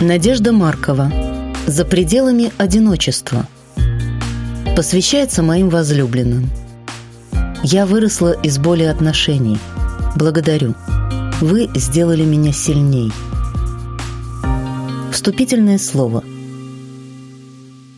Надежда Маркова. За пределами одиночества. Посвящается моим возлюбленным. Я выросла из боли отношений. Благодарю. Вы сделали меня сильней. Вступительное слово.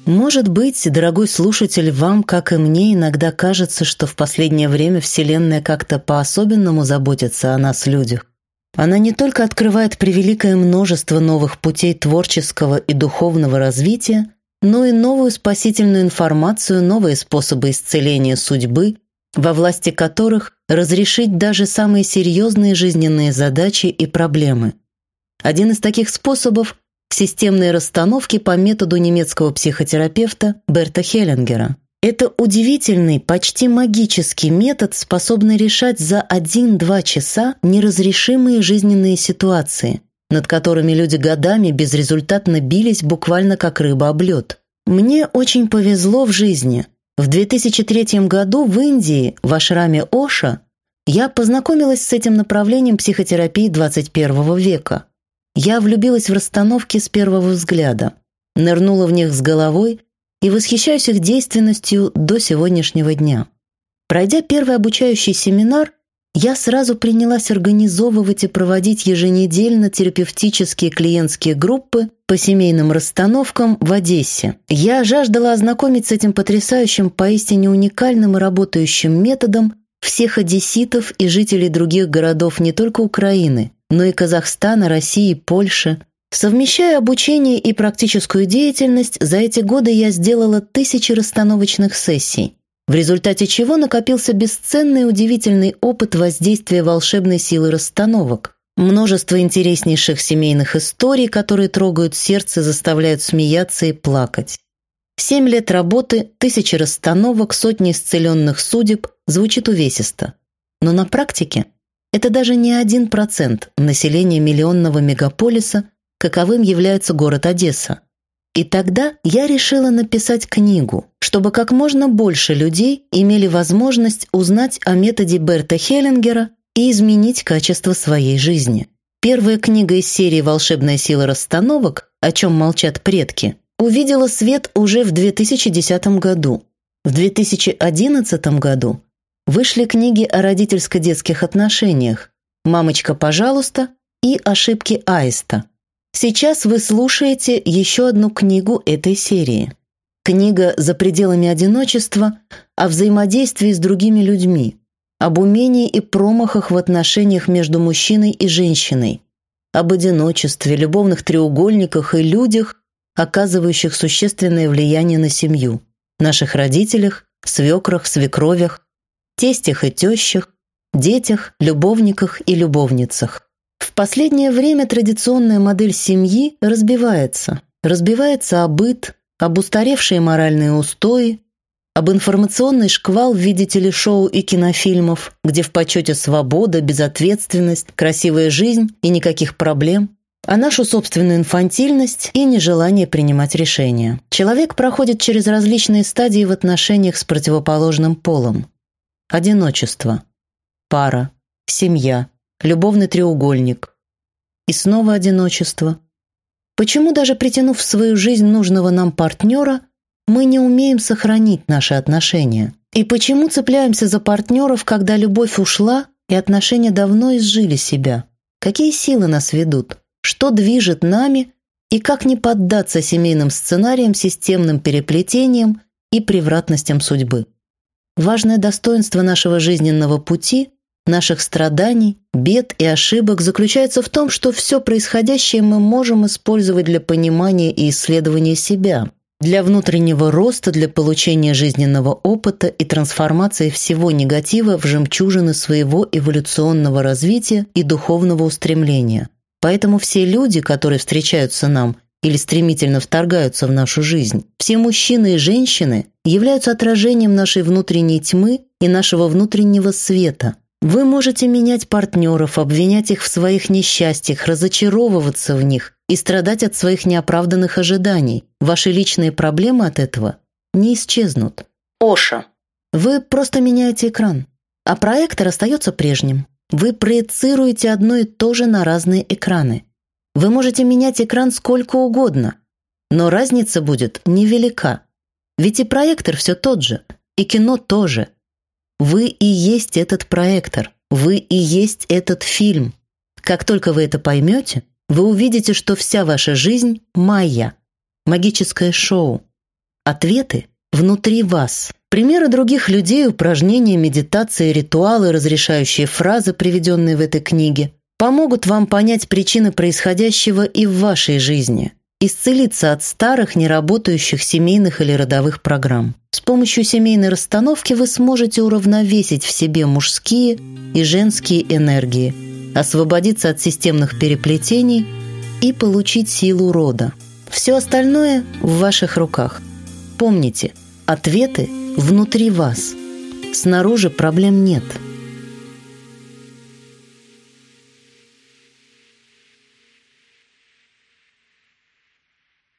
Может быть, дорогой слушатель, вам, как и мне, иногда кажется, что в последнее время Вселенная как-то по-особенному заботится о нас, людях. Она не только открывает превеликое множество новых путей творческого и духовного развития, но и новую спасительную информацию, новые способы исцеления судьбы, во власти которых разрешить даже самые серьезные жизненные задачи и проблемы. Один из таких способов – системные расстановки по методу немецкого психотерапевта Берта Хеллингера – это удивительный, почти магический метод, способный решать за 1-2 часа неразрешимые жизненные ситуации, над которыми люди годами безрезультатно бились буквально как рыба об лед. Мне очень повезло в жизни. В 2003 году в Индии, в ашраме Оша, я познакомилась с этим направлением психотерапии 21 века. Я влюбилась в расстановки с первого взгляда, нырнула в них с головой и восхищаюсь их действенностью до сегодняшнего дня. Пройдя первый обучающий семинар, я сразу принялась организовывать и проводить еженедельно терапевтические клиентские группы по семейным расстановкам в Одессе. Я жаждала ознакомить с этим потрясающим, поистине уникальным и работающим методом всех одесситов и жителей других городов не только Украины, но и Казахстана, России, Польши, Совмещая обучение и практическую деятельность, за эти годы я сделала тысячи расстановочных сессий, в результате чего накопился бесценный удивительный опыт воздействия волшебной силы расстановок. Множество интереснейших семейных историй, которые трогают сердце, заставляют смеяться и плакать. Семь лет работы, тысячи расстановок, сотни исцеленных судеб звучит увесисто. Но на практике это даже не один процент населения миллионного мегаполиса, каковым является город Одесса. И тогда я решила написать книгу, чтобы как можно больше людей имели возможность узнать о методе Берта Хеллингера и изменить качество своей жизни. Первая книга из серии «Волшебная сила расстановок», о чем молчат предки, увидела свет уже в 2010 году. В 2011 году вышли книги о родительско-детских отношениях «Мамочка, пожалуйста» и «Ошибки Аиста», Сейчас вы слушаете еще одну книгу этой серии. Книга «За пределами одиночества» о взаимодействии с другими людьми, об умении и промахах в отношениях между мужчиной и женщиной, об одиночестве, любовных треугольниках и людях, оказывающих существенное влияние на семью, наших родителях, свекрах, свекровях, тестях и тещах, детях, любовниках и любовницах. В последнее время традиционная модель семьи разбивается. Разбивается об быт, об устаревшие моральные устои, об информационный шквал в виде телешоу и кинофильмов, где в почете свобода, безответственность, красивая жизнь и никаких проблем, а нашу собственную инфантильность и нежелание принимать решения. Человек проходит через различные стадии в отношениях с противоположным полом. Одиночество, пара, семья, любовный треугольник. И снова одиночество. Почему даже притянув в свою жизнь нужного нам партнера, мы не умеем сохранить наши отношения? И почему цепляемся за партнеров, когда любовь ушла и отношения давно изжили себя? Какие силы нас ведут? Что движет нами? И как не поддаться семейным сценариям, системным переплетениям и превратностям судьбы? Важное достоинство нашего жизненного пути наших страданий, бед и ошибок заключается в том, что все происходящее мы можем использовать для понимания и исследования себя, для внутреннего роста, для получения жизненного опыта и трансформации всего негатива в жемчужины своего эволюционного развития и духовного устремления. Поэтому все люди, которые встречаются нам или стремительно вторгаются в нашу жизнь, все мужчины и женщины являются отражением нашей внутренней тьмы и нашего внутреннего света – вы можете менять партнеров, обвинять их в своих несчастьях, разочаровываться в них и страдать от своих неоправданных ожиданий. Ваши личные проблемы от этого не исчезнут. Оша. Вы просто меняете экран, а проектор остается прежним. Вы проецируете одно и то же на разные экраны. Вы можете менять экран сколько угодно, но разница будет невелика. Ведь и проектор все тот же, и кино тоже. Вы и есть этот проектор, вы и есть этот фильм. Как только вы это поймете, вы увидите, что вся ваша жизнь – майя, магическое шоу. Ответы внутри вас. Примеры других людей, упражнения, медитации, ритуалы, разрешающие фразы, приведенные в этой книге, помогут вам понять причины происходящего и в вашей жизни, исцелиться от старых, неработающих семейных или родовых программ. С помощью семейной расстановки вы сможете уравновесить в себе мужские и женские энергии, освободиться от системных переплетений и получить силу рода. Все остальное в ваших руках. Помните, ответы внутри вас. Снаружи проблем нет –